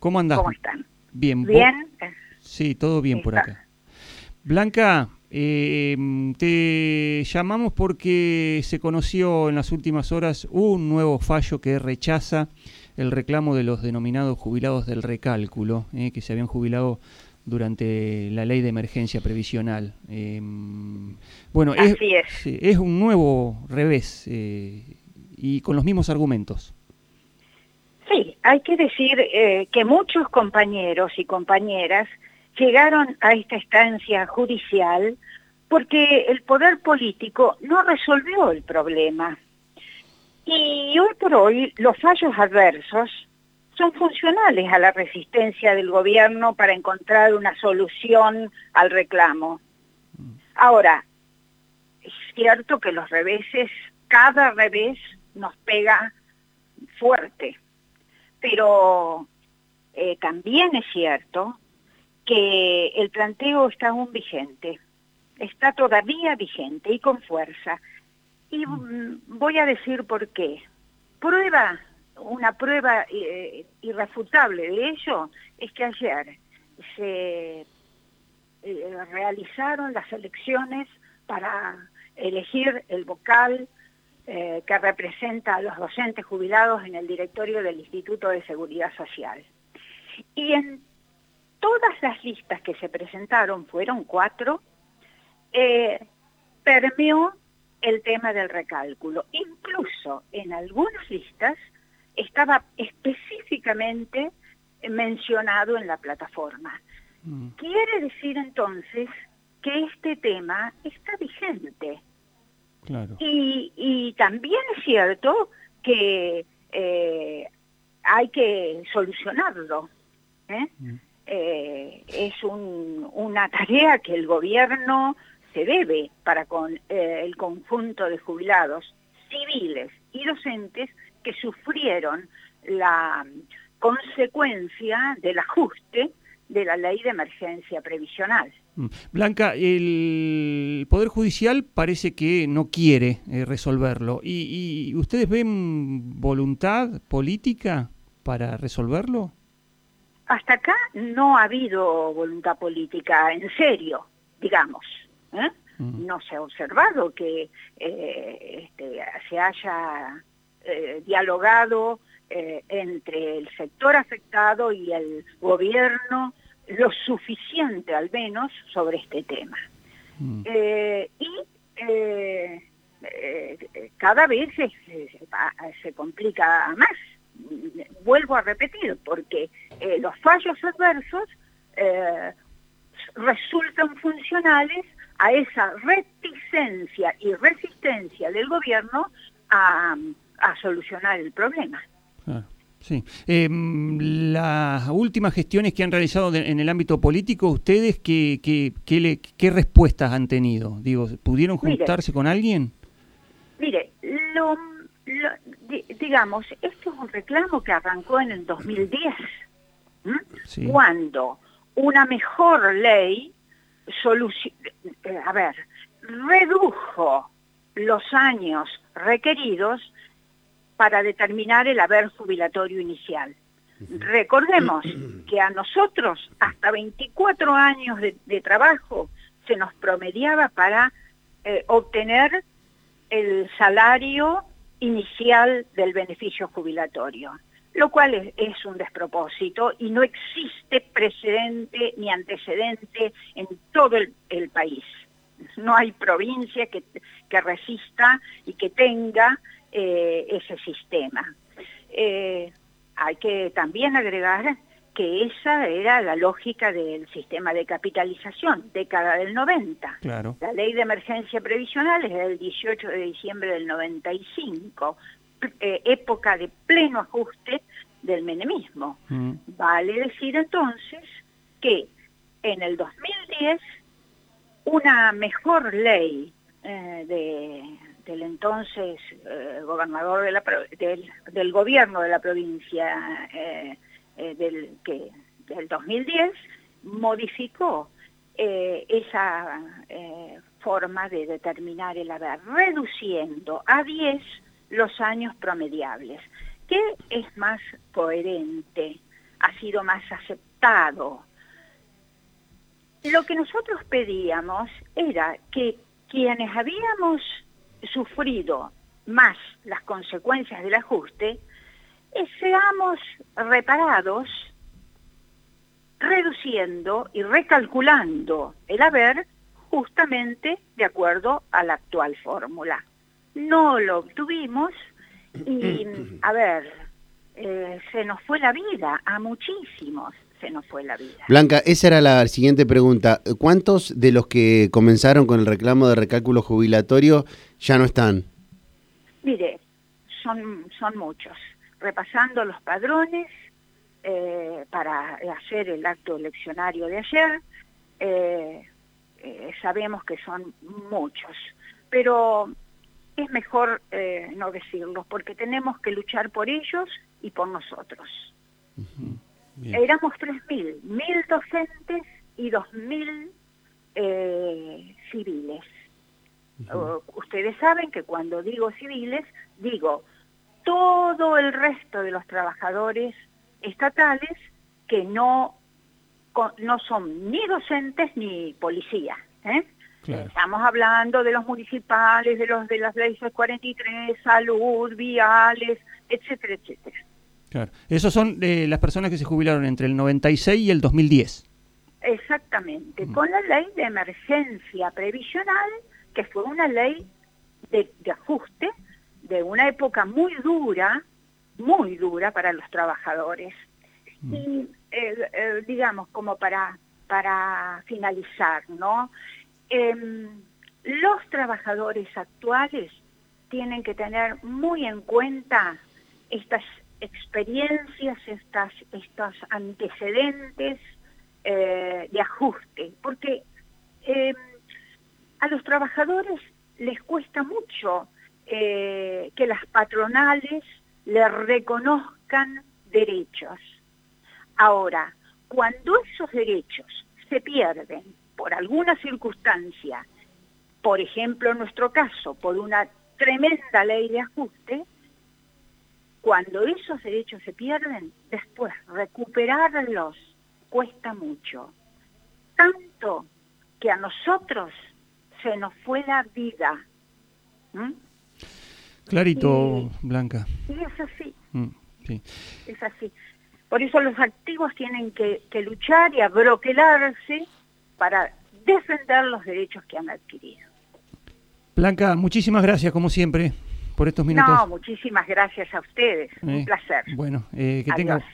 ¿Cómo andás? ¿Cómo están? Bien. ¿Bien? Sí, todo bien por acá. Blanca, eh, te llamamos porque se conoció en las últimas horas un nuevo fallo que rechaza el reclamo de los denominados jubilados del recálculo, eh, que se habían jubilado durante la ley de emergencia previsional. Eh, bueno, es, Así es. es un nuevo revés eh, y con los mismos argumentos. Sí, hay que decir eh, que muchos compañeros y compañeras llegaron a esta estancia judicial porque el poder político no resolvió el problema. Y hoy por hoy los fallos adversos son funcionales a la resistencia del gobierno para encontrar una solución al reclamo. Ahora, es cierto que los reveses, cada revés nos pega fuerte, pero eh, también es cierto que el planteo está aún vigente, está todavía vigente y con fuerza. Y mm, voy a decir por qué. Prueba, una prueba eh, irrefutable de ello es que ayer se eh, realizaron las elecciones para elegir el vocal eh, que representa a los docentes jubilados en el directorio del Instituto de Seguridad Social. Y en todas las listas que se presentaron, fueron cuatro, eh, permeó el tema del recálculo. Incluso en algunas listas estaba específicamente mencionado en la plataforma. Mm. Quiere decir entonces que este tema está vigente. Claro. Y, y también es cierto que eh, hay que solucionarlo. ¿eh? Mm. Eh, es un- una tarea que el gobierno se debe para con eh, el conjunto de jubilados civiles y docentes que sufrieron la consecuencia del ajuste de la ley de emergencia previsional. Mm. Blanca, el Poder Judicial parece que no quiere eh, resolverlo. ¿Y, y ustedes ven voluntad política para resolverlo? Hasta acá no ha habido voluntad política en serio, digamos. ¿eh? Mm. No se ha observado que eh, este, se haya eh, dialogado eh, entre el sector afectado y el gobierno lo suficiente al menos sobre este tema. Mm. Eh, y eh, eh, cada vez se, se- va- se complica más. Vuelvo a repetir, porque los fallos adversos resultan funcionales a esa reticencia y resistencia del gobierno a, a solucionar el problema. Sí. Eh, mm, las últimas gestiones que han realizado de- en el ámbito político, ¿ustedes qué, qué, qué, le- qué respuestas han tenido? Digo, ¿pudieron Mire. juntarse con alguien? Mire, lo, lo- di- digamos, esto es un reclamo que arrancó en el 2010, ¿m? Sí. cuando una mejor ley, eh, a ver, redujo los años requeridos para determinar el haber jubilatorio inicial. Recordemos que a nosotros hasta 24 años de, de trabajo se nos promediaba para eh, obtener el salario inicial del beneficio jubilatorio, lo cual es, es un despropósito y no existe precedente ni antecedente en todo el, el país. No hay provincia que, que resista y que tenga eh, ese sistema. Eh, hay que también agregar que esa era la lógica del sistema de capitalización, década del 90. Claro. La ley de emergencia previsional es del 18 de diciembre del 95, eh, época de pleno ajuste del menemismo. Mm. Vale decir entonces que en el 2010 una mejor ley eh, de, del entonces eh, gobernador de la, del, del gobierno de la provincia eh, eh, del, que, del 2010 modificó esa forma de determinar el haber, reduciendo a 10 los años promediables. ¿Qué es más coherente ha sido más aceptado. Lo que nosotros pedíamos era que quienes habíamos sufrido más las consecuencias del ajuste, eh, seamos reparados reduciendo y recalculando el haber justamente de acuerdo a la actual fórmula. No lo obtuvimos y, a ver, eh, se nos fue la vida, a muchísimos se nos fue la vida. Blanca, esa era la siguiente pregunta. ¿Cuántos de los que comenzaron con el reclamo de recálculo jubilatorio ya no están? Mire, son, son muchos. Repasando los padrones eh, para hacer el acto eleccionario de ayer, eh, eh, sabemos que son muchos, pero es mejor no decirlos porque tenemos que luchar por ellos y por nosotros. Éramos 3.000, 1.000 docentes y 2.000 civiles. ustedes saben que cuando digo civiles, digo todo el resto de los trabajadores estatales que no, no son ni docentes ni policías. ¿eh? Estamos hablando de los municipales, de los de las leyes 43, salud, viales, etcétera, etcétera. Claro. Esos son eh, las personas que se jubilaron entre el 96 y el 2010. Exactamente, con la ley de emergencia previsional, que fue una ley de, de ajuste de una época muy dura, muy dura para los trabajadores. Mm. Y eh, eh, digamos, como para, para finalizar, ¿no? Em, los trabajadores actuales tienen que tener muy en cuenta estas experiencias, estas, estos antecedentes eh, de ajuste, porque em, a los trabajadores les cuesta mucho que las patronales les reconozcan derechos. Ahora, cuando esos derechos se pierden por alguna circunstancia, por ejemplo en nuestro caso, por una tremenda ley de ajuste, cuando esos derechos se pierden, después recuperarlos cuesta mucho. Tanto que a nosotros se nos fue la vida. Clarito, Blanca. Y es así. Mm, sí. Es así. Por eso los activos tienen que, luchar y abroquelarse para defender los derechos que han adquirido. Blanca, muchísimas gracias, como siempre, por estos minutos. No, muchísimas gracias a ustedes. Un eh, placer. Bueno, eh, que tengas